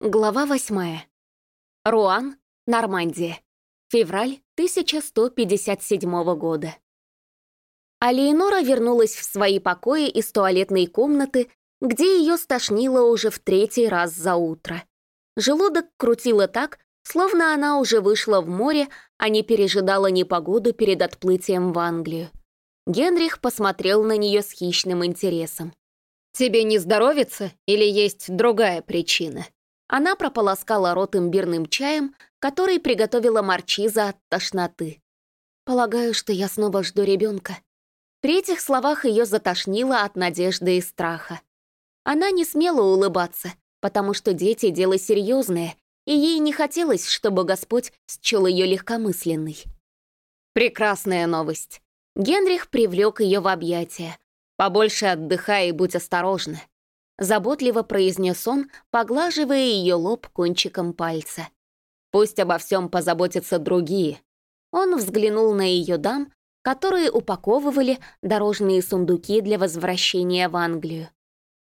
Глава восьмая. Руан, Нормандия. Февраль 1157 года. Алиенора вернулась в свои покои из туалетной комнаты, где ее стошнило уже в третий раз за утро. Желудок крутило так, словно она уже вышла в море, а не пережидала непогоду перед отплытием в Англию. Генрих посмотрел на нее с хищным интересом. «Тебе не здоровится или есть другая причина?» Она прополоскала рот имбирным чаем, который приготовила Марчиза от тошноты. «Полагаю, что я снова жду ребенка». При этих словах ее затошнило от надежды и страха. Она не смела улыбаться, потому что дети — дело серьезное, и ей не хотелось, чтобы Господь счел ее легкомысленной. Прекрасная новость. Генрих привлек ее в объятия. «Побольше отдыхай и будь осторожна. Заботливо произнес он, поглаживая ее лоб кончиком пальца. «Пусть обо всем позаботятся другие». Он взглянул на ее дам, которые упаковывали дорожные сундуки для возвращения в Англию.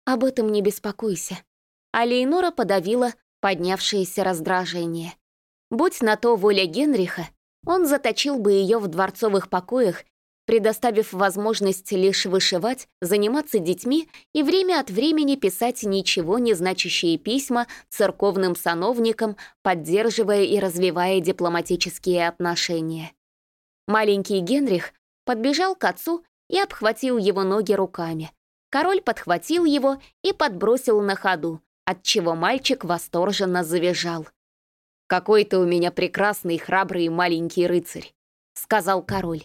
«Об этом не беспокойся». А подавила поднявшееся раздражение. Будь на то воля Генриха, он заточил бы ее в дворцовых покоях предоставив возможность лишь вышивать, заниматься детьми и время от времени писать ничего не значащие письма церковным сановникам, поддерживая и развивая дипломатические отношения. Маленький Генрих подбежал к отцу и обхватил его ноги руками. Король подхватил его и подбросил на ходу, отчего мальчик восторженно завизжал. «Какой ты у меня прекрасный, храбрый маленький рыцарь», — сказал король.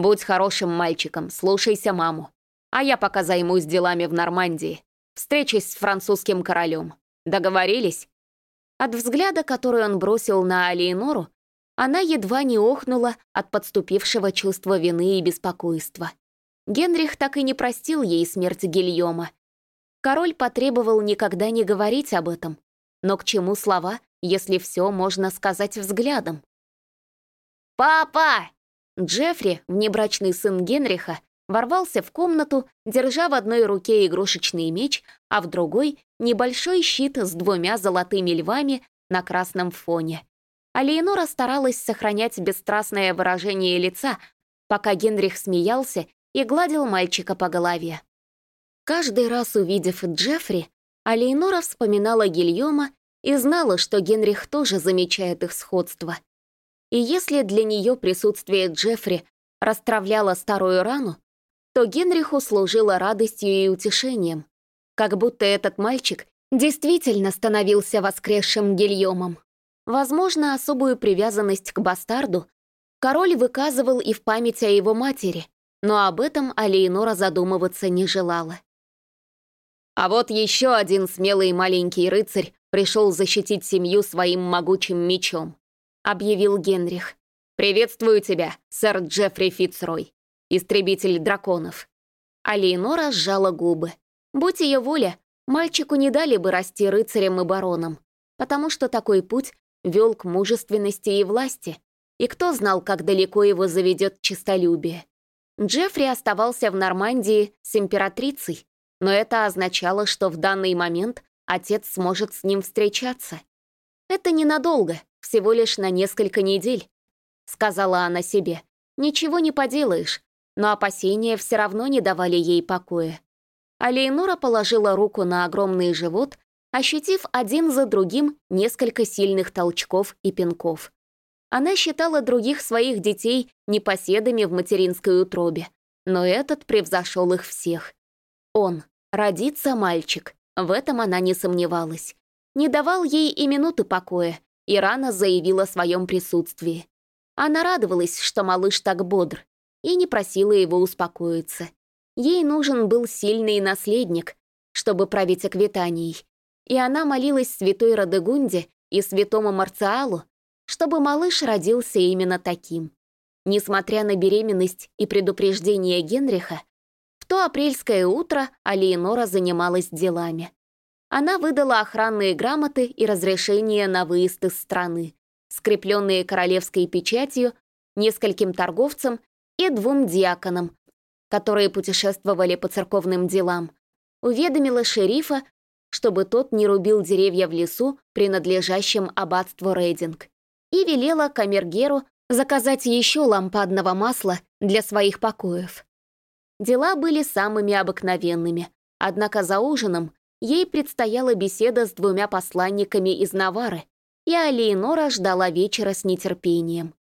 Будь хорошим мальчиком, слушайся маму. А я пока займусь делами в Нормандии. Встречусь с французским королем. Договорились?» От взгляда, который он бросил на Алиенору, она едва не охнула от подступившего чувства вины и беспокойства. Генрих так и не простил ей смерть Гильома. Король потребовал никогда не говорить об этом. Но к чему слова, если все можно сказать взглядом? «Папа!» Джеффри, внебрачный сын Генриха, ворвался в комнату, держа в одной руке игрушечный меч, а в другой — небольшой щит с двумя золотыми львами на красном фоне. А Леонора старалась сохранять бесстрастное выражение лица, пока Генрих смеялся и гладил мальчика по голове. Каждый раз увидев Джеффри, Алейнора вспоминала Гильома и знала, что Генрих тоже замечает их сходство — и если для нее присутствие Джеффри расстравляло старую рану, то Генриху служило радостью и утешением, как будто этот мальчик действительно становился воскресшим Гильомом. Возможно, особую привязанность к бастарду король выказывал и в память о его матери, но об этом Алиенора задумываться не желала. А вот еще один смелый маленький рыцарь пришел защитить семью своим могучим мечом. — объявил Генрих. «Приветствую тебя, сэр Джеффри Фицрой, истребитель драконов». А сжала губы. Будь ее воля, мальчику не дали бы расти рыцарем и бароном, потому что такой путь вел к мужественности и власти, и кто знал, как далеко его заведет честолюбие. Джеффри оставался в Нормандии с императрицей, но это означало, что в данный момент отец сможет с ним встречаться. Это ненадолго, всего лишь на несколько недель», — сказала она себе. «Ничего не поделаешь», но опасения все равно не давали ей покоя. А положила руку на огромный живот, ощутив один за другим несколько сильных толчков и пинков. Она считала других своих детей непоседами в материнской утробе, но этот превзошел их всех. Он, родится мальчик, в этом она не сомневалась. Не давал ей и минуты покоя, и рано заявила о своем присутствии. Она радовалась, что малыш так бодр, и не просила его успокоиться. Ей нужен был сильный наследник, чтобы править Аквитанией, и она молилась святой Радегунде и святому Марциалу, чтобы малыш родился именно таким. Несмотря на беременность и предупреждение Генриха, в то апрельское утро Алиенора занималась делами она выдала охранные грамоты и разрешение на выезд из страны, скрепленные королевской печатью, нескольким торговцам и двум диаконам, которые путешествовали по церковным делам, уведомила шерифа, чтобы тот не рубил деревья в лесу, принадлежащем аббатству Рейдинг, и велела камергеру заказать еще лампадного масла для своих покоев. Дела были самыми обыкновенными, однако за ужином ей предстояла беседа с двумя посланниками из Навары, и Алиенора ждала вечера с нетерпением.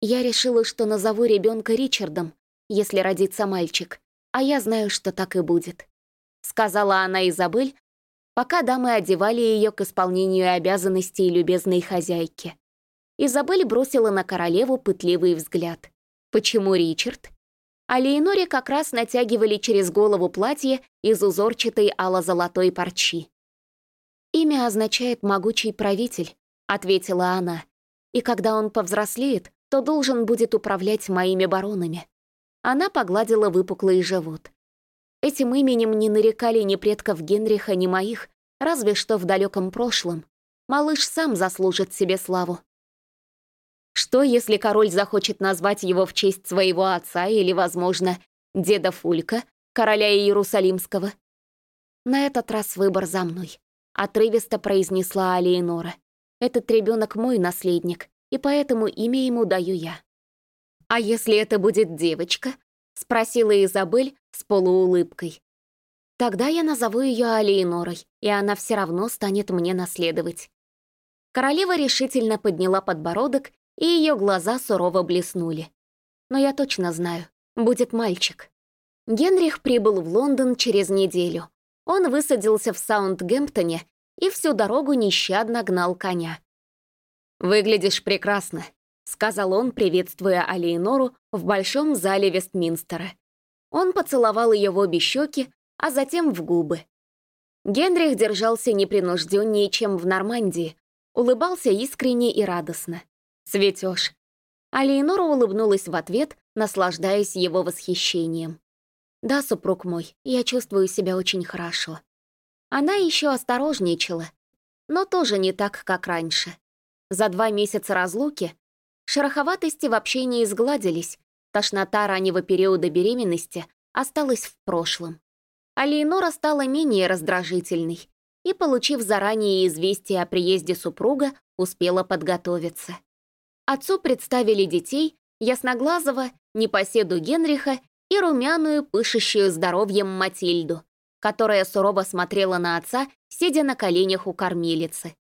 Я решила, что назову ребенка Ричардом, если родится мальчик, а я знаю, что так и будет. Сказала она Изабель, пока дамы одевали ее к исполнению обязанностей любезной хозяйки. Изабель бросила на королеву пытливый взгляд. Почему Ричард? А Леоноре как раз натягивали через голову платье из узорчатой ало-золотой парчи. «Имя означает «могучий правитель», — ответила она. «И когда он повзрослеет, то должен будет управлять моими баронами». Она погладила выпуклый живот. Этим именем не нарекали ни предков Генриха, ни моих, разве что в далеком прошлом. Малыш сам заслужит себе славу. Что, если король захочет назвать его в честь своего отца или, возможно, деда Фулька, короля Иерусалимского? На этот раз выбор за мной, отрывисто произнесла Алиенора. Этот ребенок мой наследник, и поэтому имя ему даю я. А если это будет девочка? Спросила Изабель с полуулыбкой. Тогда я назову ее Алиенорой, и она все равно станет мне наследовать. Королева решительно подняла подбородок и ее глаза сурово блеснули. Но я точно знаю, будет мальчик. Генрих прибыл в Лондон через неделю. Он высадился в Саундгемптоне и всю дорогу нещадно гнал коня. «Выглядишь прекрасно», — сказал он, приветствуя Алиенору в большом зале Вестминстера. Он поцеловал ее в обе щеки, а затем в губы. Генрих держался непринужденнее, чем в Нормандии, улыбался искренне и радостно. «Цветешь». А Лейнора улыбнулась в ответ, наслаждаясь его восхищением. «Да, супруг мой, я чувствую себя очень хорошо». Она еще осторожничала, но тоже не так, как раньше. За два месяца разлуки шероховатости в общении сгладились, тошнота раннего периода беременности осталась в прошлом. А Лейнора стала менее раздражительной и, получив заранее известие о приезде супруга, успела подготовиться. Отцу представили детей, ясноглазого, непоседу Генриха и румяную, пышущую здоровьем Матильду, которая сурово смотрела на отца, сидя на коленях у кормилицы.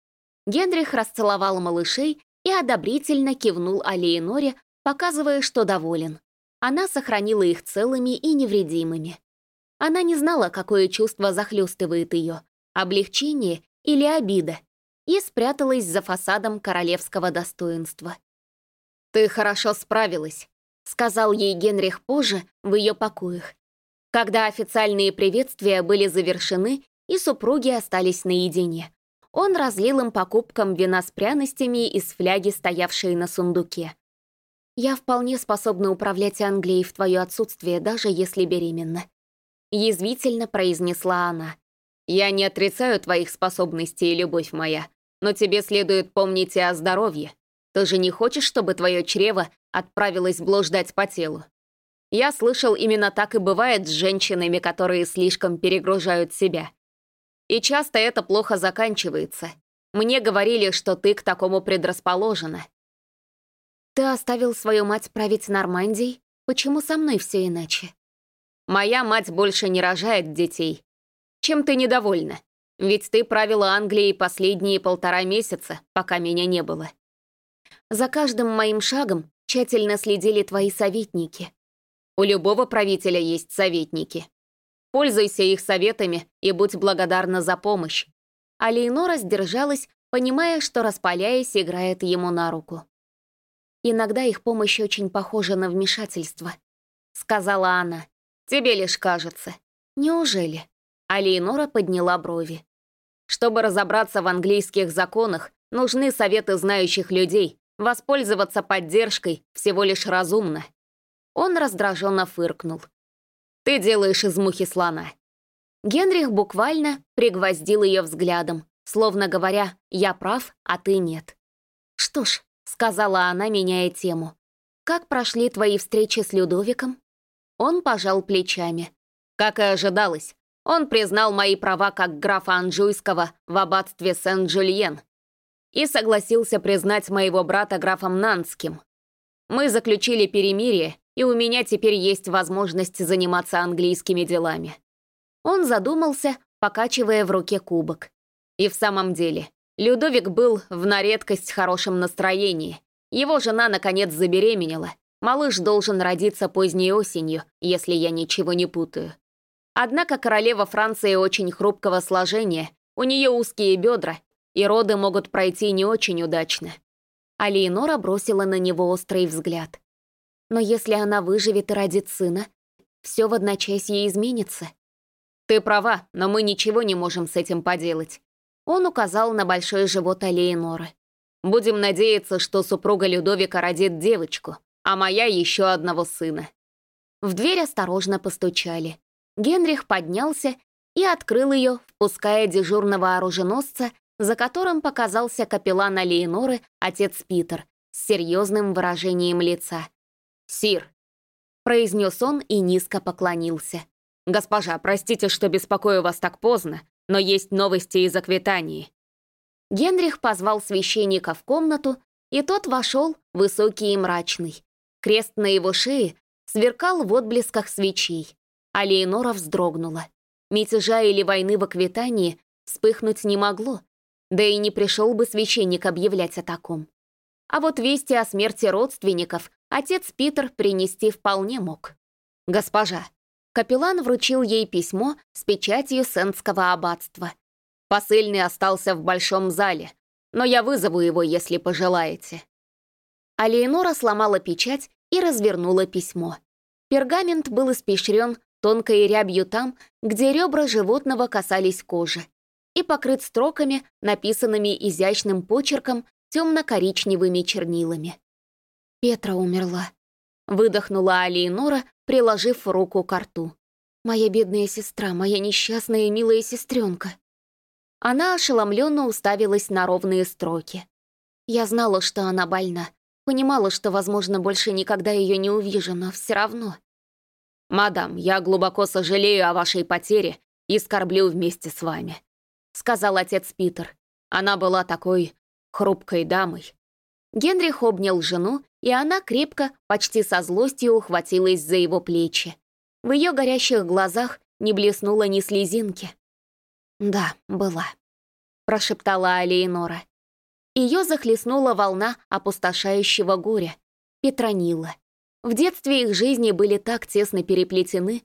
Генрих расцеловал малышей и одобрительно кивнул Алеиноре, показывая, что доволен. Она сохранила их целыми и невредимыми. Она не знала, какое чувство захлестывает ее — облегчение или обида, и спряталась за фасадом королевского достоинства. «Ты хорошо справилась», — сказал ей Генрих позже в ее покоях, когда официальные приветствия были завершены и супруги остались наедине. Он разлил им покупкам вина с пряностями из фляги, стоявшей на сундуке. «Я вполне способна управлять Англией в твое отсутствие, даже если беременна», — язвительно произнесла она. «Я не отрицаю твоих способностей, любовь моя, но тебе следует помнить и о здоровье. Ты же не хочешь, чтобы твое чрево отправилось блуждать по телу? Я слышал, именно так и бывает с женщинами, которые слишком перегружают себя. И часто это плохо заканчивается. Мне говорили, что ты к такому предрасположена. Ты оставил свою мать править Нормандией? Почему со мной все иначе? Моя мать больше не рожает детей. Чем ты недовольна? Ведь ты правила Англией последние полтора месяца, пока меня не было. За каждым моим шагом тщательно следили твои советники. У любого правителя есть советники. Пользуйся их советами и будь благодарна за помощь. А Лейнора сдержалась, понимая, что, распаляясь, играет ему на руку. «Иногда их помощь очень похожа на вмешательство», — сказала она. «Тебе лишь кажется». «Неужели?» А подняла брови. «Чтобы разобраться в английских законах, нужны советы знающих людей, Воспользоваться поддержкой всего лишь разумно. Он раздраженно фыркнул. «Ты делаешь из мухи слона». Генрих буквально пригвоздил ее взглядом, словно говоря, «Я прав, а ты нет». «Что ж», — сказала она, меняя тему, «как прошли твои встречи с Людовиком?» Он пожал плечами. Как и ожидалось, Он признал мои права как графа Анжуйского в аббатстве Сен-Жульен и согласился признать моего брата графом Нанским. Мы заключили перемирие, и у меня теперь есть возможность заниматься английскими делами. Он задумался, покачивая в руке кубок. И в самом деле, Людовик был в на редкость хорошем настроении. Его жена, наконец, забеременела. Малыш должен родиться поздней осенью, если я ничего не путаю. Однако королева Франции очень хрупкого сложения, у нее узкие бедра, и роды могут пройти не очень удачно. А Леонора бросила на него острый взгляд. Но если она выживет и родит сына, все в одночасье изменится. Ты права, но мы ничего не можем с этим поделать. Он указал на большой живот Алеиноры. Будем надеяться, что супруга Людовика родит девочку, а моя еще одного сына. В дверь осторожно постучали. Генрих поднялся и открыл ее, впуская дежурного оруженосца, за которым показался капеллан Алиеноры, отец Питер, с серьезным выражением лица. «Сир», — произнес он и низко поклонился. «Госпожа, простите, что беспокою вас так поздно, но есть новости из Аквитании». Генрих позвал священника в комнату, и тот вошел, высокий и мрачный. Крест на его шее сверкал в отблесках свечей а вздрогнула. Мятежа или войны в Аквитании вспыхнуть не могло, да и не пришел бы священник объявлять о таком. А вот вести о смерти родственников отец Питер принести вполне мог. «Госпожа». Капеллан вручил ей письмо с печатью Сенского аббатства. Посыльный остался в большом зале, но я вызову его, если пожелаете. А Леонора сломала печать и развернула письмо. Пергамент был испещрен тонкой рябью там, где ребра животного касались кожи, и покрыт строками, написанными изящным почерком темно-коричневыми чернилами. «Петра умерла», — выдохнула Алиенора, приложив руку к рту. «Моя бедная сестра, моя несчастная и милая сестренка». Она ошеломленно уставилась на ровные строки. Я знала, что она больна, понимала, что, возможно, больше никогда ее не увижу, но все равно. «Мадам, я глубоко сожалею о вашей потере и скорблю вместе с вами», — сказал отец Питер. Она была такой хрупкой дамой. Генрих обнял жену, и она крепко, почти со злостью ухватилась за его плечи. В ее горящих глазах не блеснуло ни слезинки. «Да, была», — прошептала Алиенора. Ее захлестнула волна опустошающего горя. Петронила. В детстве их жизни были так тесно переплетены.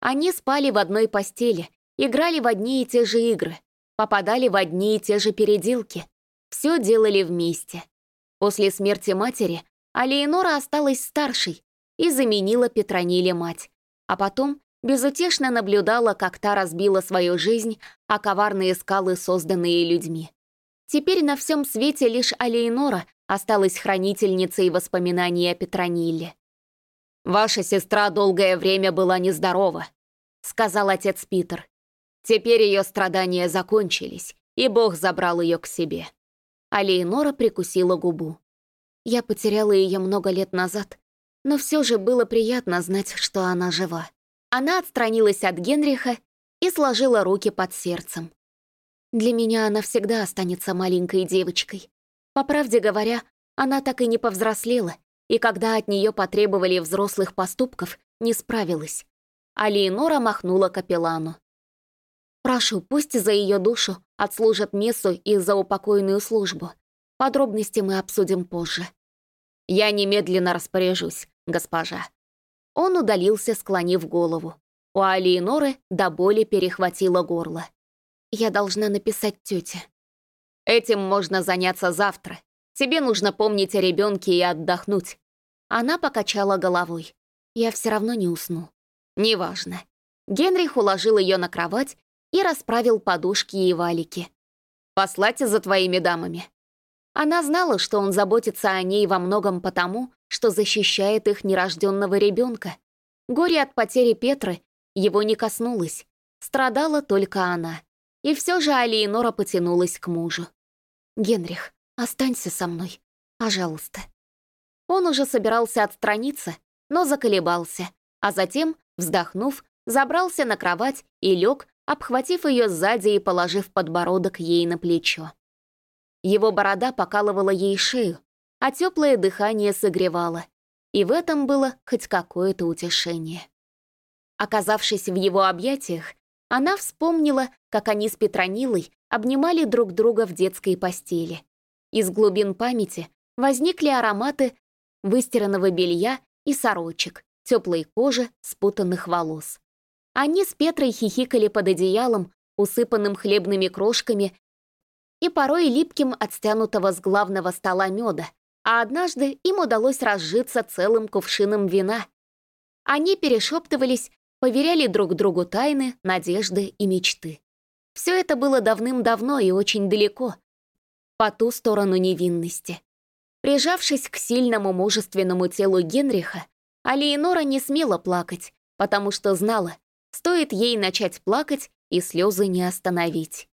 Они спали в одной постели, играли в одни и те же игры, попадали в одни и те же переделки. Все делали вместе. После смерти матери Алиенора осталась старшей и заменила Петрониле мать, а потом безутешно наблюдала, как та разбила свою жизнь о коварные скалы, созданные людьми. Теперь на всем свете лишь Алиенора осталась хранительницей воспоминаний о Петрониле. «Ваша сестра долгое время была нездорова», — сказал отец Питер. «Теперь ее страдания закончились, и Бог забрал ее к себе». А Леонора прикусила губу. Я потеряла ее много лет назад, но все же было приятно знать, что она жива. Она отстранилась от Генриха и сложила руки под сердцем. Для меня она всегда останется маленькой девочкой. По правде говоря, она так и не повзрослела и когда от нее потребовали взрослых поступков, не справилась. А Леонора махнула капеллану. «Прошу, пусть за ее душу отслужат мессу и за упокойную службу. Подробности мы обсудим позже». «Я немедленно распоряжусь, госпожа». Он удалился, склонив голову. У Алиеноры до боли перехватило горло. «Я должна написать тете». «Этим можно заняться завтра. Тебе нужно помнить о ребенке и отдохнуть. Она покачала головой. Я все равно не усну. Неважно. Генрих уложил ее на кровать и расправил подушки и валики. «Послать за твоими дамами». Она знала, что он заботится о ней во многом потому, что защищает их нерожденного ребенка. Горе от потери Петры его не коснулось. Страдала только она. И все же Алиенора потянулась к мужу. «Генрих, останься со мной, пожалуйста». Он уже собирался отстраниться, но заколебался, а затем, вздохнув, забрался на кровать и лег, обхватив ее сзади и положив подбородок ей на плечо. Его борода покалывала ей шею, а теплое дыхание согревало, и в этом было хоть какое-то утешение. Оказавшись в его объятиях, она вспомнила, как они с Петронилой обнимали друг друга в детской постели. Из глубин памяти возникли ароматы выстиранного белья и сорочек, теплой кожи, спутанных волос. Они с Петрой хихикали под одеялом, усыпанным хлебными крошками и порой липким от стянутого с главного стола меда, а однажды им удалось разжиться целым кувшином вина. Они перешептывались, поверяли друг другу тайны, надежды и мечты. Все это было давным-давно и очень далеко, по ту сторону невинности. Прижавшись к сильному мужественному телу Генриха, Алиенора не смела плакать, потому что знала, стоит ей начать плакать, и слезы не остановить.